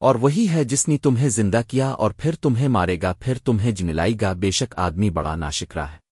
اور وہی ہے جس نے تمہیں زندہ کیا اور پھر تمہیں مارے گا، پھر تمہیں جملائے گا، بے شک آدمی بڑا ناشکرا ہے۔